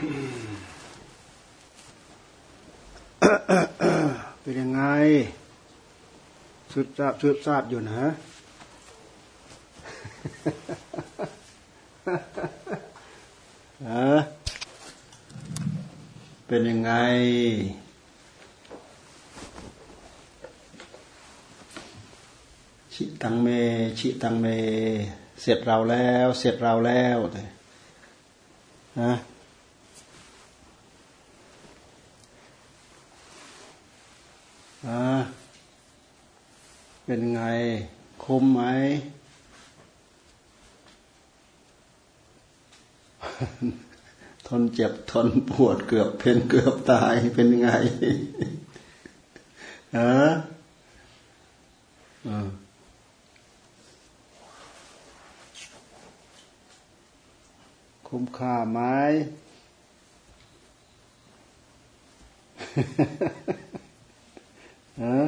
เป็นยังไงสุดซาบสุดซาบอยู่นะเออเป็นยังไง ชิตังเม ชิตังเม เสร็จเราแล้ว เสร็จเราแล้วเลยนะ เป็นไงคุมไหม ทนเจ็บทนปวดเกือบเป็นเกือบตายเป็นไงเออคุ้มค่าไหม ฮะ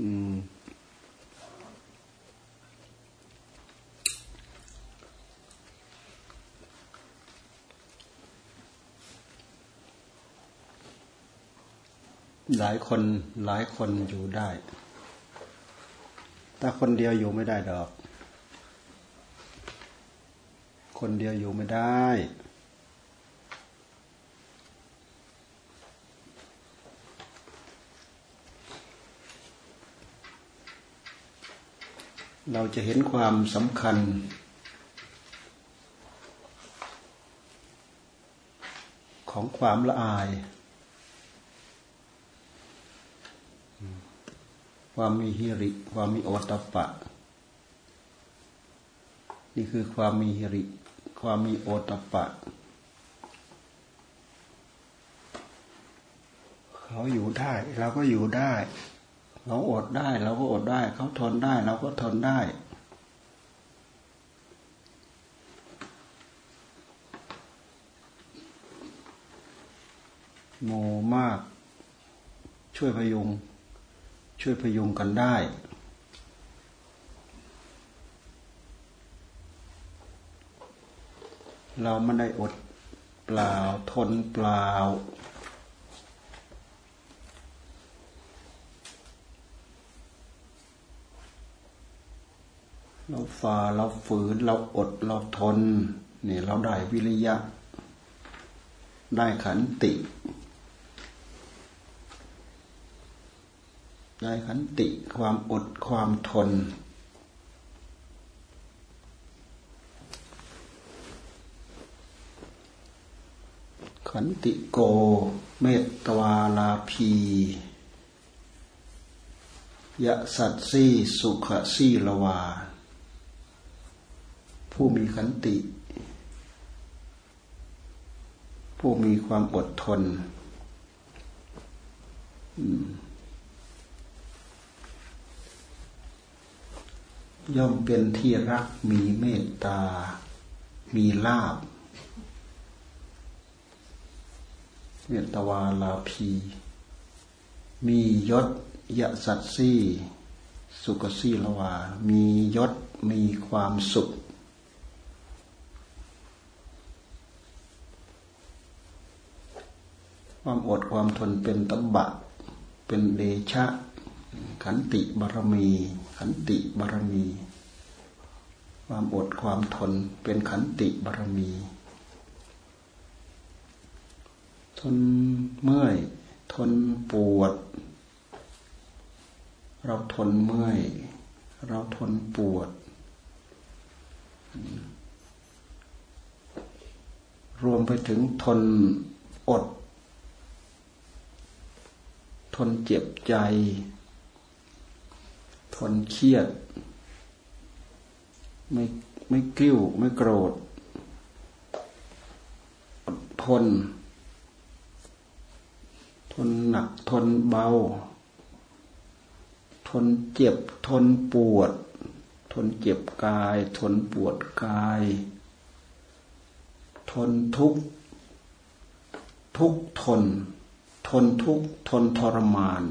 อืมหลายคนหลายคนอยู่ได้ แต่คนเดียวอยู่ไม่ได้ดอก คนเดียวอยู่ไม่ได้ เราจะเห็นความสำคัญ ของความละอาย ความมีฮิริ ความมีโอตปะ นี่คือความมีฮิริ ความมีโอตตปะ เขาอยู่ได้ เราก็อยู่ได้ เขาอดได้เราก็อดได้ เขาทนได้เราก็ทนได้ โมมาก ช่วยพยุง ช่วยพยุงกันได้เราไม่ได้อดเปล่าทนเปล่า เราฝ่าเราฝืนเราอดเราทนเนี่ยเราได้วิริยะ ได้ขันติ ได้ขันติความอดความทน ขันติโก เมตตวาลาพียะสัตสีสุขสีละวา ผู้มีขันติ ผู้มีความอดทนย่อมเป็นที่รักมีเมตตา มีลาบเมตตาวาลาภีมียศยะสัตซี่ สุกสีละวา มียศมีความสุข ความอดความทนเป็นตบะ เป็นเดชะ ขันติบารมี ขันติบารมี ความอดความทนเป็นขันติบารมี ทนเมื่อย ทนปวด เราทนเมื่อย เราทนปวด รวมไปถึงทนอด ทนเจ็บใจ ทนเครียด ไม่ไม่กิ้ว ไม่โกรธทน ทนหนัก ทนเบา ทนเจ็บ ทนปวด ทนเจ็บกาย ทนปวดกาย ทนทุก ทุกทนทน ทุกข์ทนทรมาน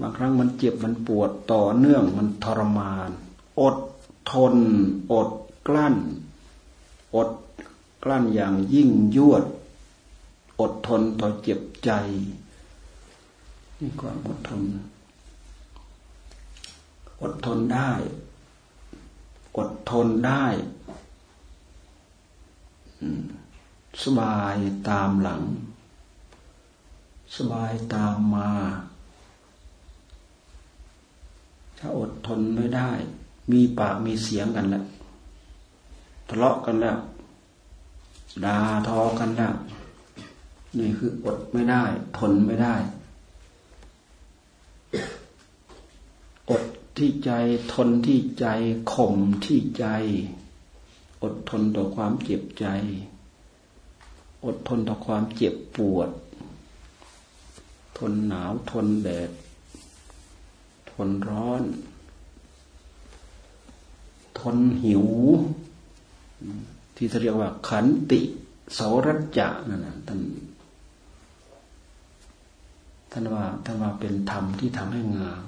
บางครั้งมันเจ็บมันปวดต่อเนื่องมันทรมาน อดทน อดกลั้น อดกลั้นอย่างยิ่งยวด อดทนต่อเจ็บใจนี่ความอดทน อดทนได้ อดทนได้สบายตามหลัง สบายตามมา ถ้าอดทนไม่ได้ มีปากมีเสียงกันแล้วทะเลาะกันแล้วด่าทอกันแล้วนี่คืออดไม่ได้ ทนไม่ได้ อดที่ใจทนที่ใจข่มที่ใจ อดทนต่อความเจ็บใจ อดทนต่อความเจ็บปวด ทนหนาวทนแดด ทนร้อน ทนหิว ที่เรียกว่า ขันติโสรัจจะนั่นนะท่านท่านว่าท่านว่าเป็นธรรมที่ทำให้งาม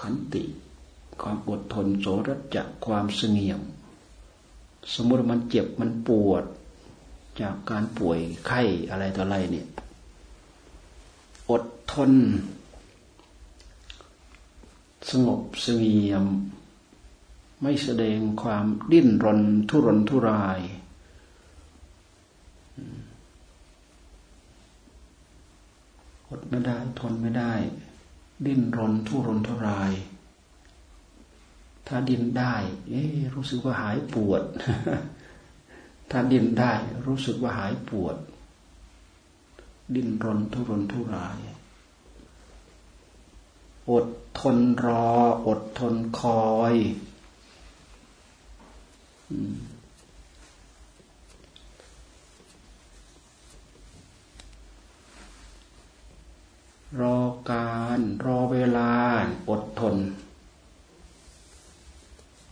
ขันติ ความอดทนโสรัจจะความเสงี่ยม สมมติมันเจ็บมันปวด จากการป่วยไข้อะไรต่ออะไรเนี่ย ทน สงบเสงี่ยม ไม่แสดงความดิ้นรนทุรนทุราย อดไม่ได้ทนไม่ได้ ดิ้นรนทุรนทุราย ถ้าดิ้นได้ เอ๊รู้สึกว่าหายปวด ถ้าดิ้นได้ รู้สึกว่าหายปวดดิ้นรนทุรนทุราย อดทนรอ อดทนคอยรอการรอเวลา อดทน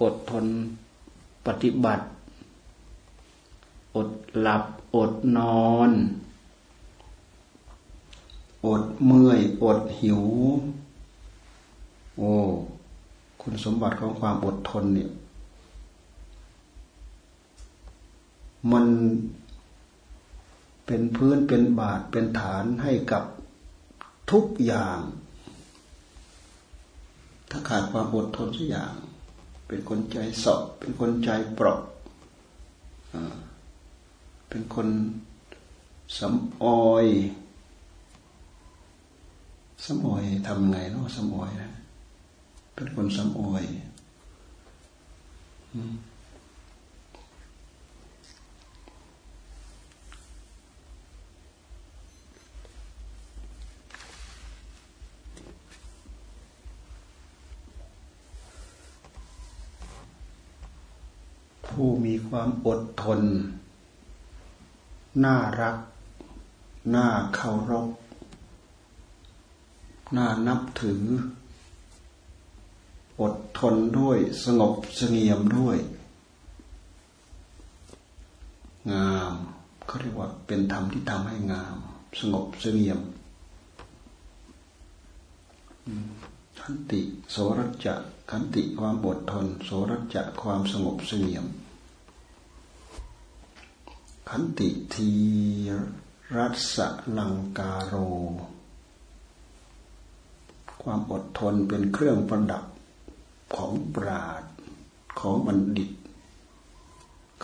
อดทนปฏิบัติ อดหลับ อดนอน อดเมื่อย อดหิว โอ้คุณสมบัติของความอดทนเนี่ย มันเป็นพื้นเป็นบาทเป็นฐานให้กับทุกอย่าง ถ้าขาดความอดทนสักอย่าง เป็นคนใจสอบเป็นคนใจเปราะเป็นคนสำออยสำออยทำไงเนาะสำออยนะ เป็นคนสำออยผู้มีความอดทน น่ารัก น่าเคารพ น่านับถือ อดทนด้วย สงบเสงี่ยมด้วย งามเขาเรียกว่าเป็นธรรมที่ทำให้งาม สงบเสงี่ยมขันติโสรัจะขันติความอดทน โสรัจะความสงบเสงี่ยม ขันติทีรัสลังกาโร ความอดทนเป็นเครื่องประดับ ของปราดของบัณฑิต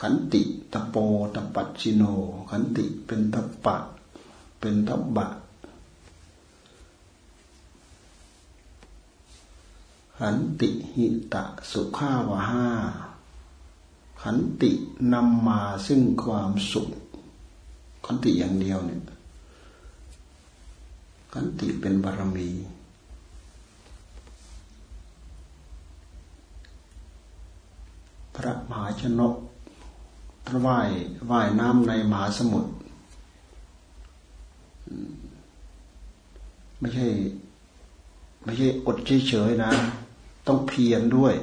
ขันติตะโปตะปัจิโน ขันติเป็นตะปะ เป็นตะบะ ขันติหิตะสุขาวห้าขันตินำมาซึ่งความสุข ขันติอย่างเดียวเนี่ยขันติเป็นบารมี พระมหา ชนกว่ายว่ายน้ำในมหาสมุทรไม่ใช่ ไม่ใช่อดเฉยๆนะ ต้องเพียรด้วย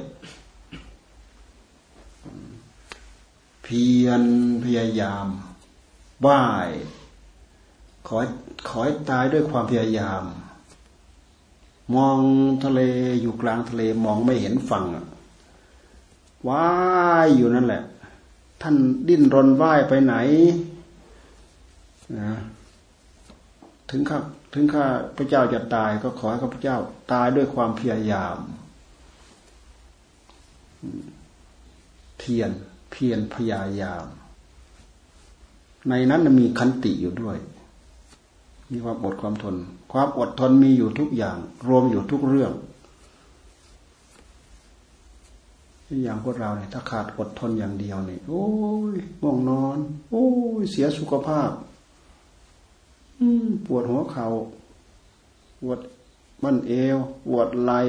เพียรพยายามว่ายขอขอให้ตายด้วยความพยายาม มองทะเลอยู่กลางทะเลมองไม่เห็นฝั่ง ว่ายอยู่นั่นแหละ ท่านดิ้นรนว่ายไปไหนนะถึงข้าถึงข้าพระเจ้าจะตายก็ขอให้ข้าพระเจ้าตายด้วยความพยายาม เพียรเพียรพยายาม ในนั้นมีคันติอยู่ด้วย มีความอดความทน ความอดทนมีอยู่ทุกอย่าง รวมอยู่ทุกเรื่อง อย่างพวกเราเนี่ยถ้าขาดอดทนอย่างเดียวเนี่ยโอ้ยง่วงนอน โอ้ยเสียสุขภาพ อืปวดหัวเขา่าปวดบั้นเอวปวดไหล่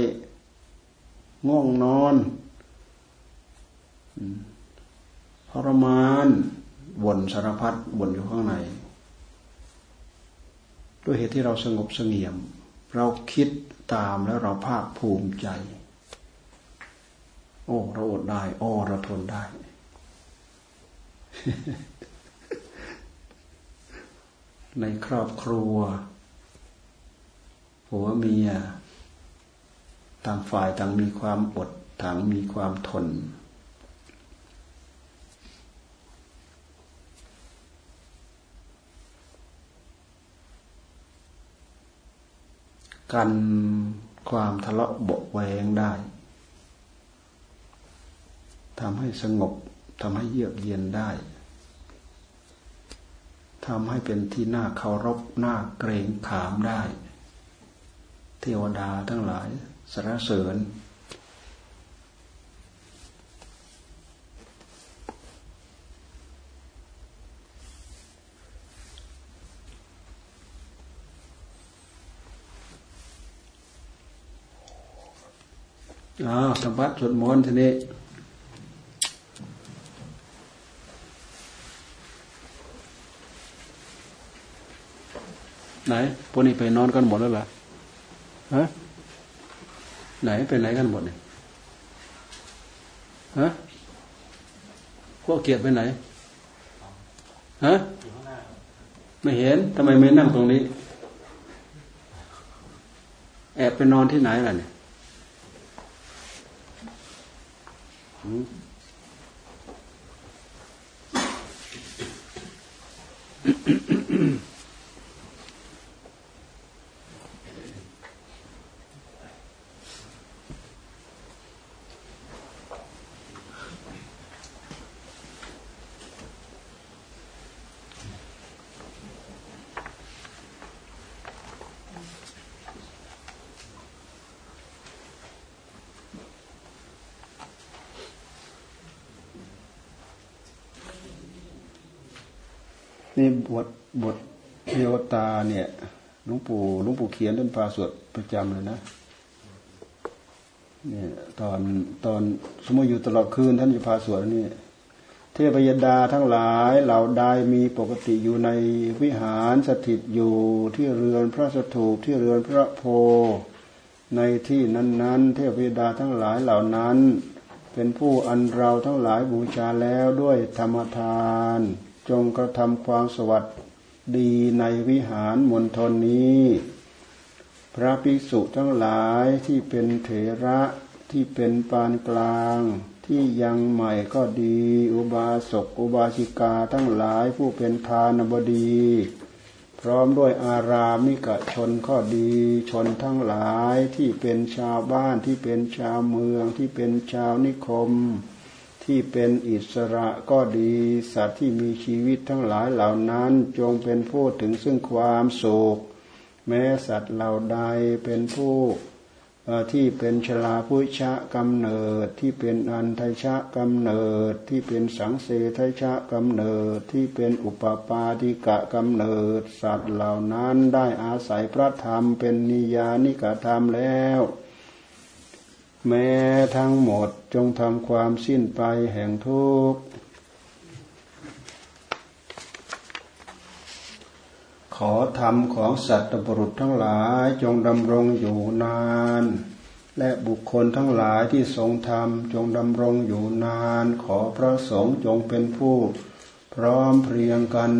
ง่วงนอนทรมานบ่นสารพัดบ่นอยู่ข้างใน ด้วยเหตุที่เราสงบสงเงียม เราคิดตามแล้วเราภาคภูมิใจ โอ้เราอดได้โอ้เราทนได้ ในครอบครัวผัวเมียต่างฝ่ายต่างมีความอดต่างมีความทน กันความทะเลาะเบาแวงได้ ทำให้สงบทำให้เยือกเย็นได้ทำให้เป็นที่น่าเคารพน่าเกรงขามได้ เทวดาทั้งหลายสรรเสริญ อ้าวทำวัดสวดมนต์ทีนี้ ไหนพวกนี้ไปนอนกันหมดแล้วล่ะฮะไหนไปไหนกันหมดเนี่ยฮะพวกเกียรติไปไหนฮะไม่เห็นทำไมไม่นั่งตรงนี้ แอบไปนอนที่ไหนล่ะเนี่ย นี่บทบทเทวตาเนี่ยหลวงปู่หลวงปู่เขียนท่านพาสวดประจำเลยนะเนี่ยตอนตอนสมมติอยู่ตลอดคืนท่านจะพาสวดนี่เทพยดาทั้งหลายเหล่าใดมีปกติอยู่ในวิหารสถิตอยู่ที่เรือนพระสถูปที่เรือนพระโพในที่นั้นๆ เทพยดาทั้งหลายเหล่านั้น เป็นผู้อันเราทั้งหลายบูชาแล้วด้วยธรรมทาน จงกระทำความสวัสดีในวิหารมณฑลนี้ พระภิกษุทั้งหลายที่เป็นเถระที่เป็นปานกลาง ที่ยังใหม่ก็ดี อุบาสกอุบาสิกาทั้งหลายผู้เป็นทานบดี พร้อมด้วยอารามิกชนก็ดี ชนทั้งหลายที่เป็นชาวบ้านที่เป็นชาวเมืองที่เป็นชาวนิคม ที่เป็นอิสระก็ดี สัตว์ที่มีชีวิตทั้งหลายเหล่านั้นจงเป็นผู้ถึงซึ่งความสุขแม้สัตว์เหล่าใดเป็นผู้ที่เป็นชลาพุชะกำเนิดที่เป็นอันทชะกำเนิดที่เป็นสังเสทชะกำเนิดที่เป็นอุปปาติกะกำเนิด สัตว์เหล่านั้นได้อาศัยพระธรรมเป็นนิยานิกธรรมแล้ว แม้ทั้งหมดจงทำความสิ้นไปแห่งทุกข์ขอธรรมของสัตว์ปรุษทั้งหลายจงดำรงอยู่นาน และบุคคลทั้งหลายที่ทรงธรรมจงดำรงอยู่นาน ขอพระสงฆ์จงเป็นผู้พร้อมเพรียงกัน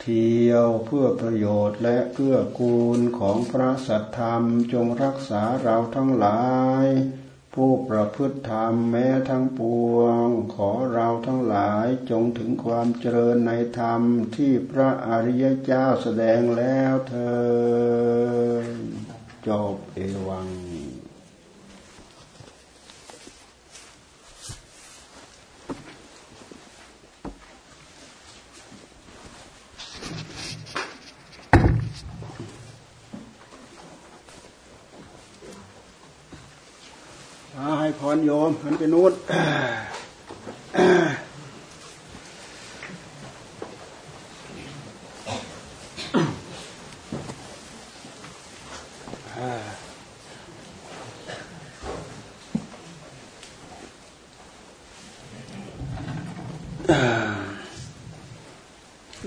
เที่ยวเพื่อประโยชน์และเพื่อกูลของพระสัทธรรมจงรักษาเราทั้งหลาย ผู้ประพฤติธรรมแม้ทั้งปวง ขอเราทั้งหลายจงถึงความเจริญในธรรมที่พระอริยเจ้าแสดงแล้วเธอจบเอวัง ให้พรโยมหันไปนู้น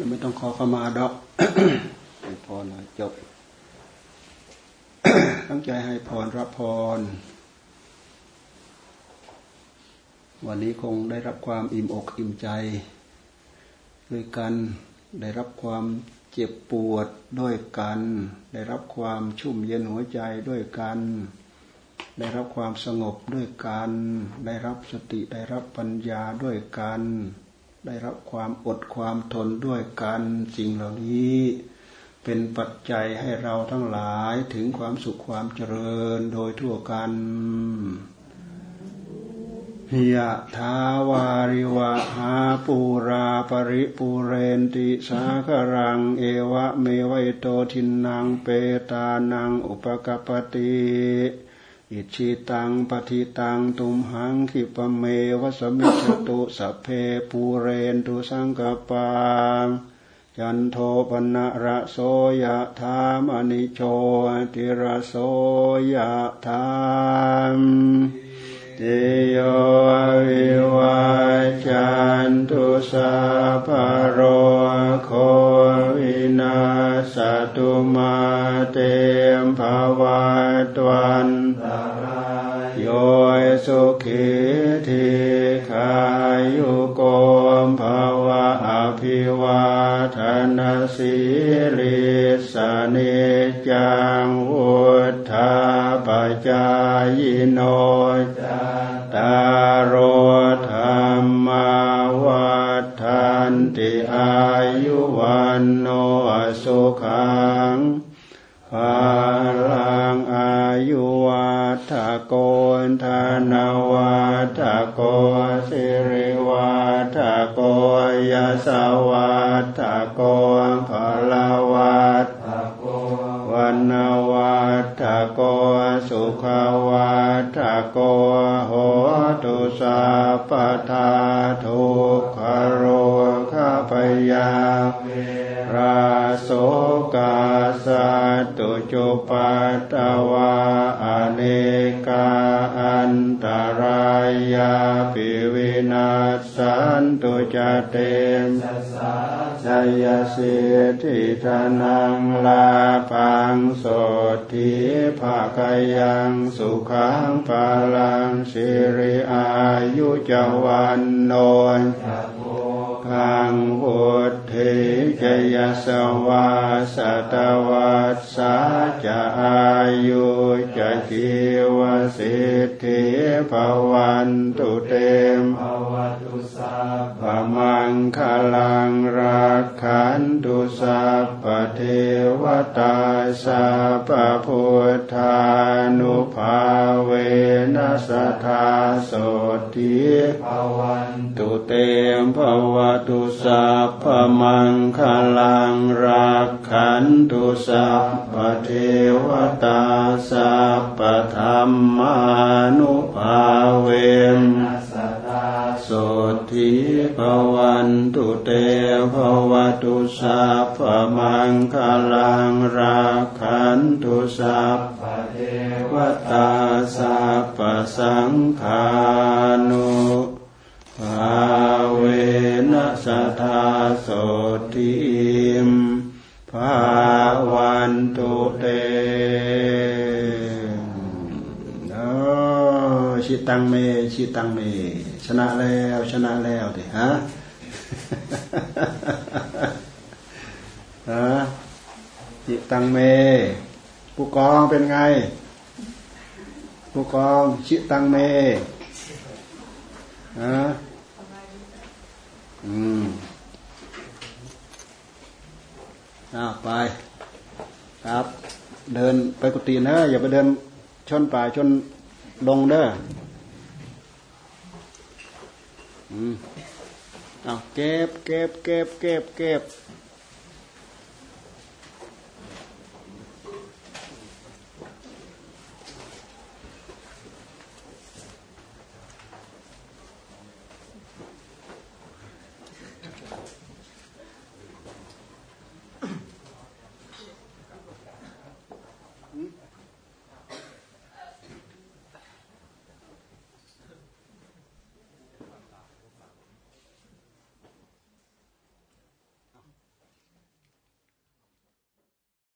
ไม่ต้องขอเข้ามาดอกให้พรจบ ตั้งใจให้พรรับพร วันนี้คงได้รับความอิ่มอกอิ่มใจ ด้วยกันได้รับความเจ็บปวดด้วยกัน ได้รับความชุ่มเย็นหัวใจด้วยกัน ได้รับความสงบด้วยกัน ได้รับสติได้รับปัญญาด้วยกัน ได้รับความอดความทนด้วยกันสิ่งเหล่านี้เป็นปัจจัยให้เราทั้งหลายถึงความสุขความเจริญโดยทั่วกัน ยะทาวาริวะหาปูราปริปูเรนติสาครัง เอวะเมวัยโตทินังเปตานังอุปกปติอิชิตังปฏิตังตุมหังขิปเมวสมิจตุสัพเพปูเรนตุสังกปาจันโทปนะระโสยะธามณิโชติระโสยะธาม งภาลังอายุวัฏโกนธนวัฏโกสิริวัฏโกยสวัฏโกภลวัฏวันวัฏโกสุขวัฏโกโหตุสัพทาทุกขโรคพยารา โสกาสัตุจุปัตวาอเนกาอันตรายาปิวินาสันตุจเตมชยสิทธิธนังลาพังโสทิภาคยังสุขังปาลังสิริอายุจวันโน ขังอุทธิจยสวาสตวัสสาจะอายุจะชีวสิทธิภวันตุเตมภวตุ สัพพมังคลังรักขันตุสัพพเทวตาสัพพุทธานุภาเวนัสธาโสติภวันตุเตมภวตุสัพพมังคลังรักขันตุสัพพเทวตาสัพพธรรมานุภาเวนั สธาโสทิภวันตุเตภวตุสัพพมังคลังรักขันตุสัพพเทวตาสัพพสังขานุภาเวนัสธาโสติมภาวันตุเตชิตังเมชิตังเม ชนะแล้วชนะแล้วเดฮะฮะจิตังเม ผู้กองเป็นไง ผู้กองชิตังเมฮะอืมอ้าวไป ครับ เดินไปกุฏินะอย่าไปเดินชนป่าชนลงเด้อ อืมเอาเก็บเก็บเก็บเก็บเก็บ